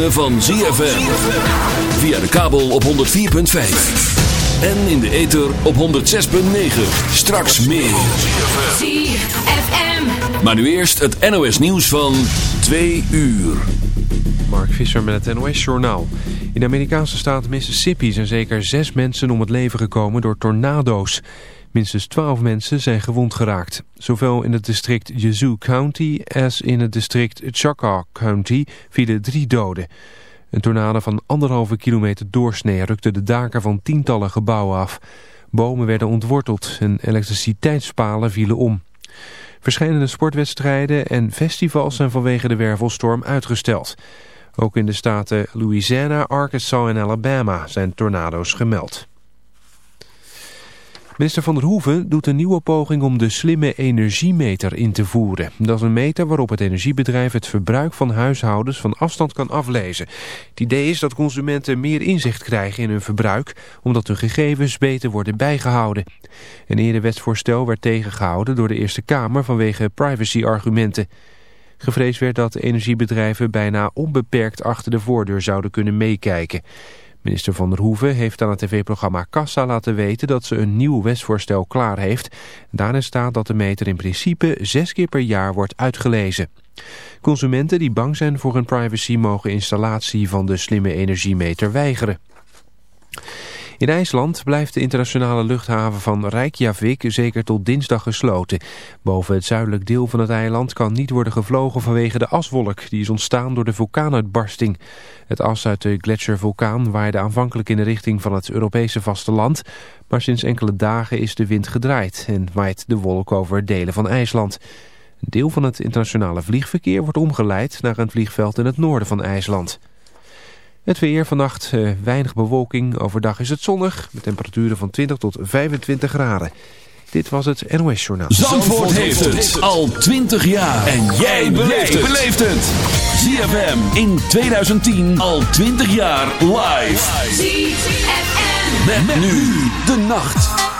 Ritme van ZFM. Via de kabel op 104.5. En in de ether op 106.9. Straks meer. ZFM. Maar nu eerst het NOS nieuws van 2 uur. Mark Visser met het NOS Journaal. In de Amerikaanse staat Mississippi zijn zeker zes mensen om het leven gekomen door tornado's. Minstens twaalf mensen zijn gewond geraakt. Zowel in het district Yazoo County als in het district Choctaw County vielen drie doden. Een tornado van anderhalve kilometer doorsnee rukte de daken van tientallen gebouwen af. Bomen werden ontworteld en elektriciteitspalen vielen om. Verschillende sportwedstrijden en festivals zijn vanwege de wervelstorm uitgesteld. Ook in de staten Louisiana, Arkansas en Alabama zijn tornado's gemeld. Minister Van der Hoeven doet een nieuwe poging om de slimme energiemeter in te voeren. Dat is een meter waarop het energiebedrijf het verbruik van huishoudens van afstand kan aflezen. Het idee is dat consumenten meer inzicht krijgen in hun verbruik, omdat hun gegevens beter worden bijgehouden. Een eerder wetsvoorstel werd tegengehouden door de Eerste Kamer vanwege privacy-argumenten. Gevreesd werd dat energiebedrijven bijna onbeperkt achter de voordeur zouden kunnen meekijken. Minister Van der Hoeven heeft aan het tv-programma Kassa laten weten dat ze een nieuw wetsvoorstel klaar heeft. Daarin staat dat de meter in principe zes keer per jaar wordt uitgelezen. Consumenten die bang zijn voor hun privacy mogen installatie van de slimme energiemeter weigeren. In IJsland blijft de internationale luchthaven van Reykjavik zeker tot dinsdag gesloten. Boven het zuidelijk deel van het eiland kan niet worden gevlogen vanwege de aswolk die is ontstaan door de vulkaanuitbarsting. Het as uit de gletsjervulkaan waaide aanvankelijk in de richting van het Europese vasteland, maar sinds enkele dagen is de wind gedraaid en waait de wolk over delen van IJsland. Een deel van het internationale vliegverkeer wordt omgeleid naar een vliegveld in het noorden van IJsland. Het weer vannacht uh, weinig bewolking. Overdag is het zonnig met temperaturen van 20 tot 25 graden. Dit was het NOS Journaal. Zandvoort, heeft het al 20 jaar. En jij beleeft het. ZFM in 2010 al 20 jaar live. ZFM. Met, met nu de nacht.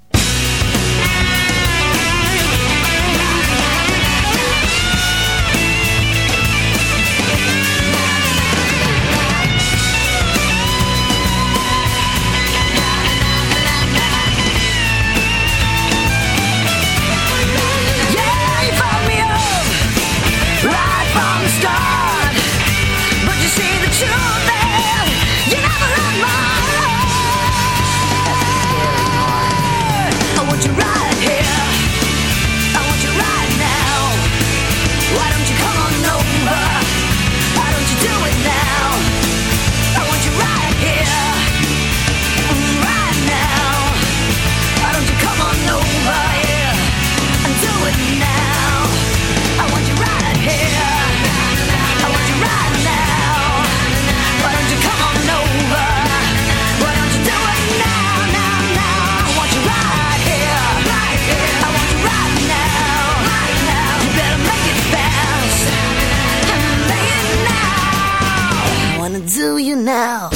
Now.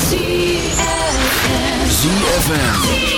ZFM.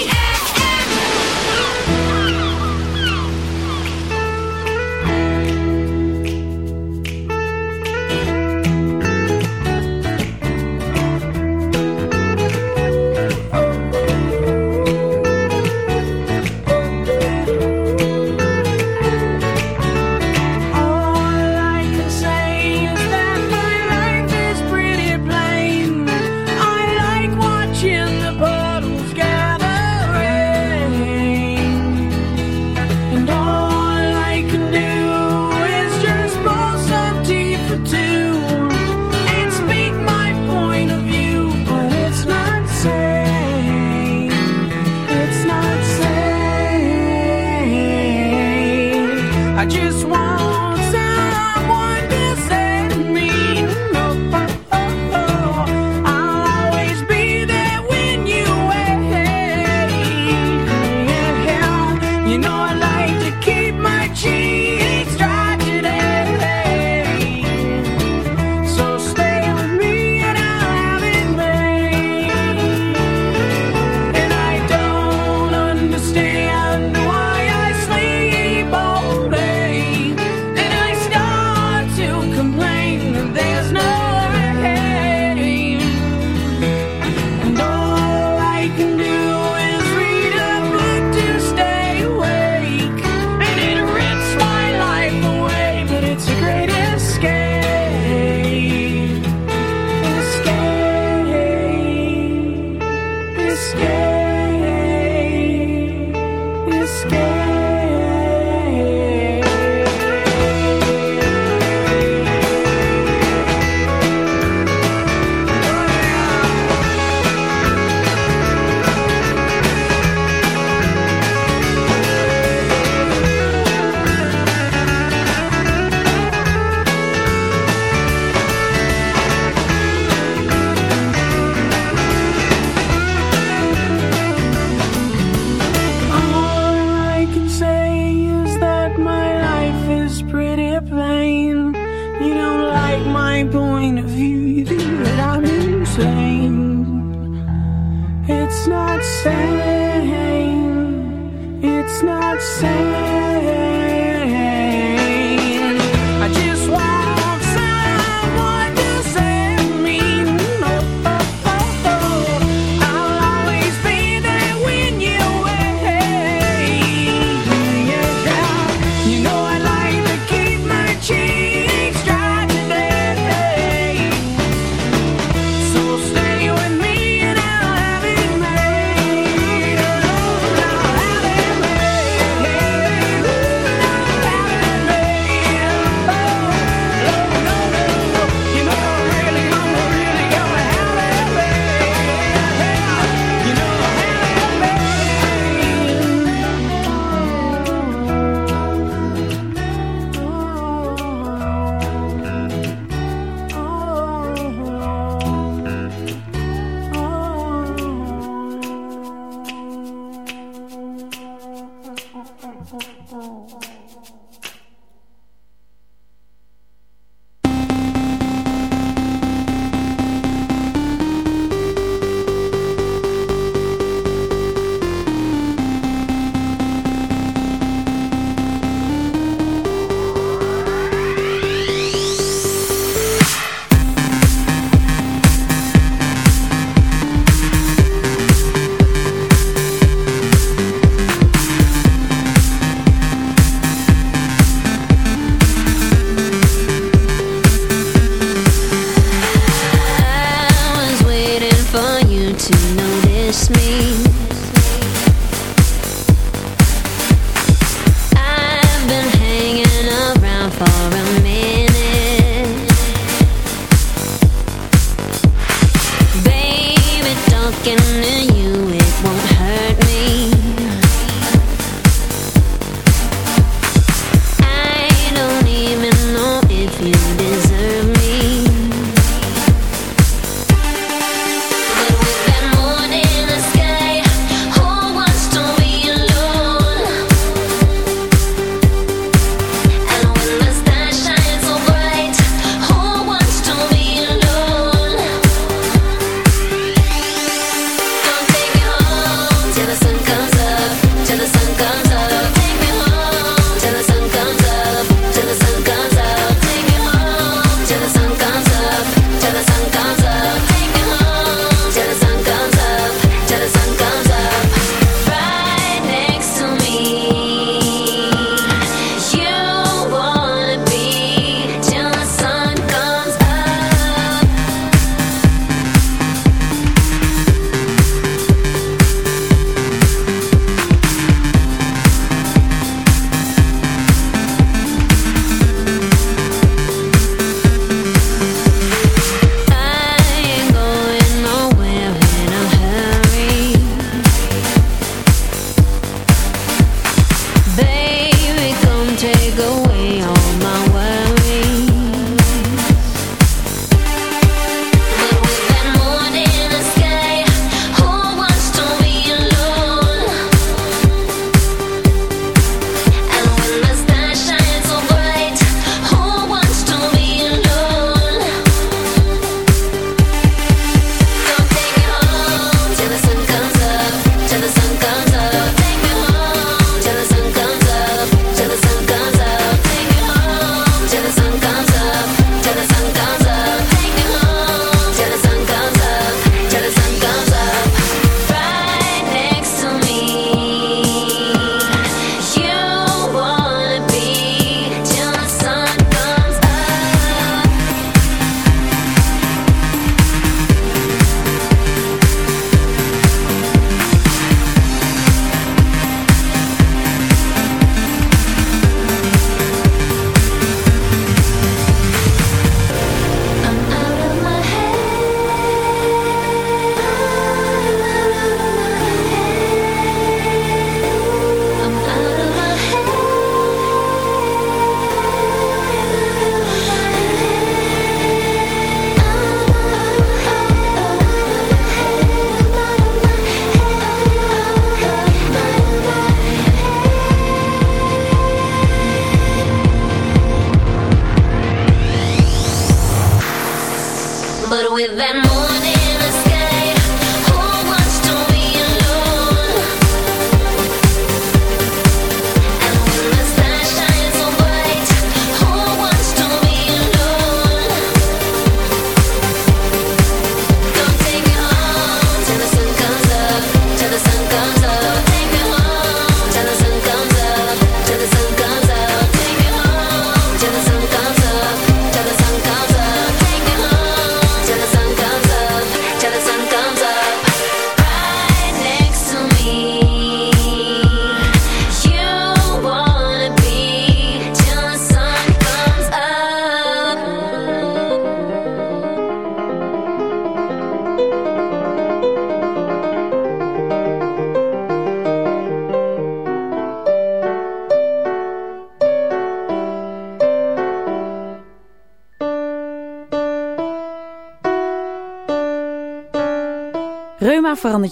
But with that moon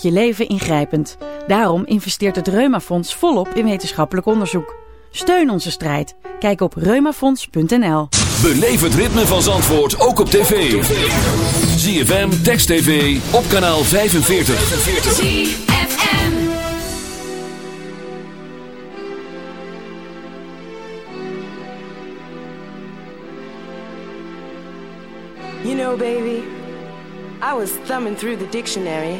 je leven ingrijpend. Daarom investeert het Reumafonds volop in wetenschappelijk onderzoek. Steun onze strijd. Kijk op reumafonds.nl. Beleef het ritme van Zandvoort ook op tv. ZFM, Text TV, op kanaal 45. ZFM. You know, baby, I was thumbing through the dictionary,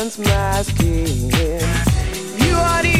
My skin. You are the